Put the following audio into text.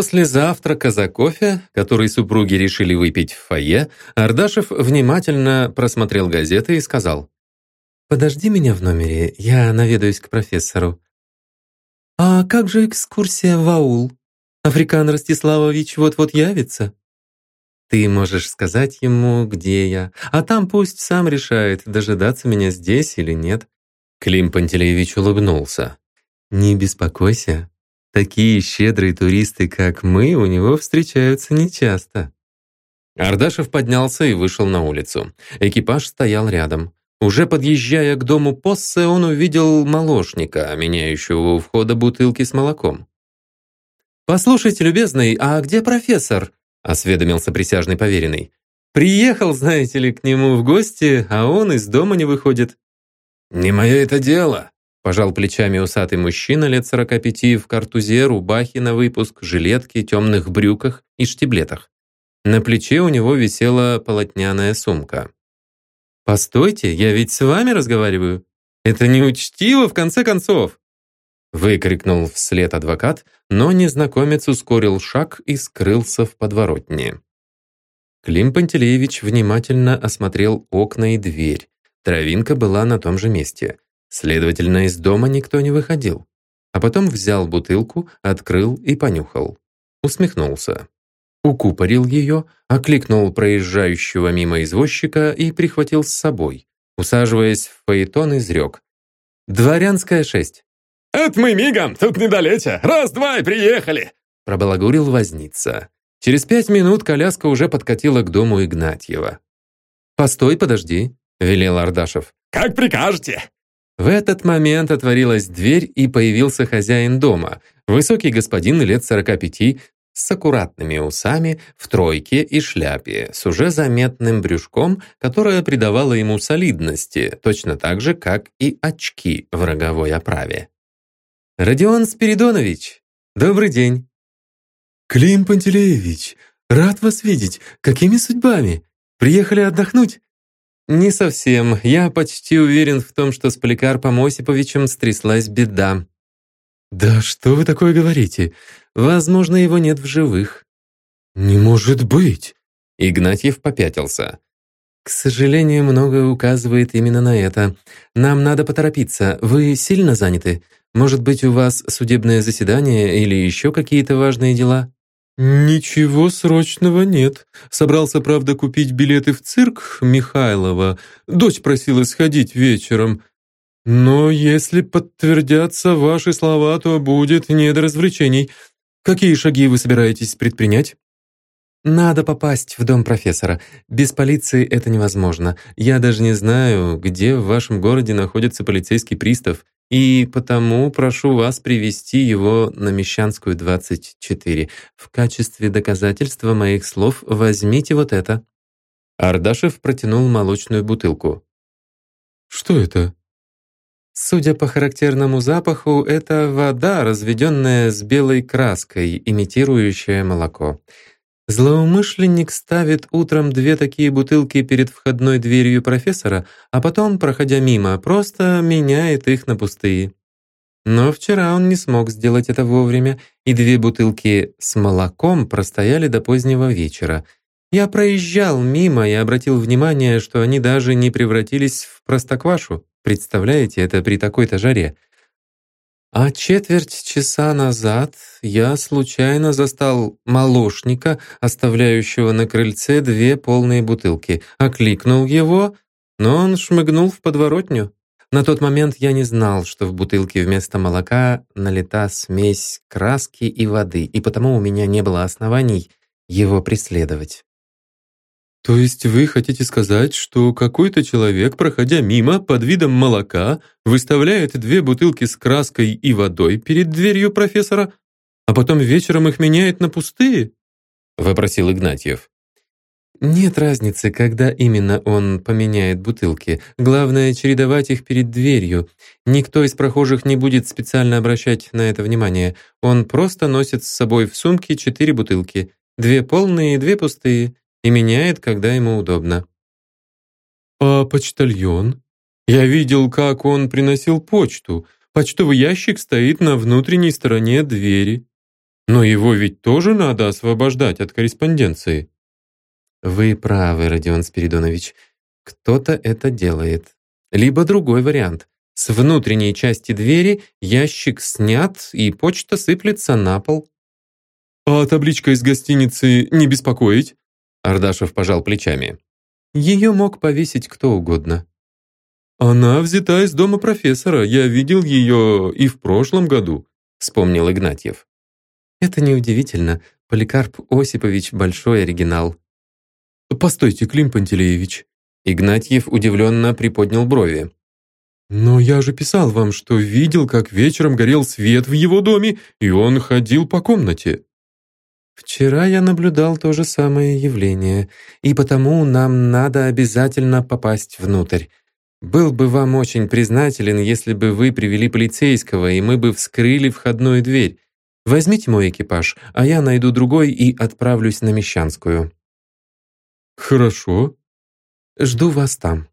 После завтрака за кофе, который супруги решили выпить в фойе, Ардашев внимательно просмотрел газеты и сказал, «Подожди меня в номере, я наведаюсь к профессору». «А как же экскурсия в аул? Африкан Ростиславович вот-вот явится?» «Ты можешь сказать ему, где я, а там пусть сам решает, дожидаться меня здесь или нет». Клим Пантелеевич улыбнулся. «Не беспокойся, Такие щедрые туристы, как мы, у него встречаются нечасто. Ардашев поднялся и вышел на улицу. Экипаж стоял рядом. Уже подъезжая к дому Поссе, он увидел молочника, меняющего у входа бутылки с молоком. «Послушайте, любезный, а где профессор?» — осведомился присяжный поверенный. «Приехал, знаете ли, к нему в гости, а он из дома не выходит». «Не мое это дело», Пожал плечами усатый мужчина лет 45 в картузе, рубахе на выпуск, жилетке, темных брюках и штиблетах. На плече у него висела полотняная сумка. «Постойте, я ведь с вами разговариваю. Это неучтиво, в конце концов!» Выкрикнул вслед адвокат, но незнакомец ускорил шаг и скрылся в подворотне. Клим Пантелеевич внимательно осмотрел окна и дверь. Травинка была на том же месте. Следовательно, из дома никто не выходил. А потом взял бутылку, открыл и понюхал. Усмехнулся. Укупорил ее, окликнул проезжающего мимо извозчика и прихватил с собой. Усаживаясь в фаэтон, изрек. «Дворянская шесть». «Это мы мигом, тут недалече. Раз-два и приехали!» Пробалагурил возница. Через пять минут коляска уже подкатила к дому Игнатьева. «Постой, подожди», — велел Ардашев. «Как прикажете!» В этот момент отворилась дверь, и появился хозяин дома, высокий господин лет 45 с аккуратными усами, в тройке и шляпе, с уже заметным брюшком, которое придавало ему солидности, точно так же, как и очки в роговой оправе. «Родион Спиридонович, добрый день!» «Клим Пантелеевич, рад вас видеть! Какими судьбами? Приехали отдохнуть?» «Не совсем. Я почти уверен в том, что с Поликарпом Осиповичем стряслась беда». «Да что вы такое говорите? Возможно, его нет в живых». «Не может быть!» Игнатьев попятился. «К сожалению, многое указывает именно на это. Нам надо поторопиться. Вы сильно заняты? Может быть, у вас судебное заседание или еще какие-то важные дела?» «Ничего срочного нет. Собрался, правда, купить билеты в цирк Михайлова. Дочь просила сходить вечером. Но если подтвердятся ваши слова, то будет не до развлечений. Какие шаги вы собираетесь предпринять?» «Надо попасть в дом профессора. Без полиции это невозможно. Я даже не знаю, где в вашем городе находится полицейский пристав и потому прошу вас привести его на Мещанскую, 24. В качестве доказательства моих слов возьмите вот это». Ардашев протянул молочную бутылку. «Что это?» Судя по характерному запаху, это вода, разведенная с белой краской, имитирующая молоко. Злоумышленник ставит утром две такие бутылки перед входной дверью профессора, а потом, проходя мимо, просто меняет их на пустые. Но вчера он не смог сделать это вовремя, и две бутылки с молоком простояли до позднего вечера. Я проезжал мимо и обратил внимание, что они даже не превратились в простоквашу. Представляете, это при такой-то жаре. А четверть часа назад я случайно застал молочника, оставляющего на крыльце две полные бутылки. Окликнул его, но он шмыгнул в подворотню. На тот момент я не знал, что в бутылке вместо молока налита смесь краски и воды, и потому у меня не было оснований его преследовать. То есть вы хотите сказать, что какой-то человек, проходя мимо под видом молока, выставляет две бутылки с краской и водой перед дверью профессора, а потом вечером их меняет на пустые? Вопросил Игнатьев. Нет разницы, когда именно он поменяет бутылки. Главное, чередовать их перед дверью. Никто из прохожих не будет специально обращать на это внимание. Он просто носит с собой в сумке четыре бутылки. Две полные и две пустые и меняет, когда ему удобно. «А почтальон? Я видел, как он приносил почту. Почтовый ящик стоит на внутренней стороне двери». Но его ведь тоже надо освобождать от корреспонденции. Вы правы, Родион Спиридонович. Кто-то это делает. Либо другой вариант. С внутренней части двери ящик снят, и почта сыплется на пол. «А табличка из гостиницы не беспокоить?» Ардашев пожал плечами. Ее мог повесить кто угодно. «Она взята из дома профессора. Я видел ее и в прошлом году», — вспомнил Игнатьев. «Это неудивительно. Поликарп Осипович — большой оригинал». «Постойте, Клим Пантелеевич». Игнатьев удивленно приподнял брови. «Но я же писал вам, что видел, как вечером горел свет в его доме, и он ходил по комнате». Вчера я наблюдал то же самое явление, и потому нам надо обязательно попасть внутрь. Был бы вам очень признателен, если бы вы привели полицейского, и мы бы вскрыли входную дверь. Возьмите мой экипаж, а я найду другой и отправлюсь на Мещанскую». «Хорошо». «Жду вас там».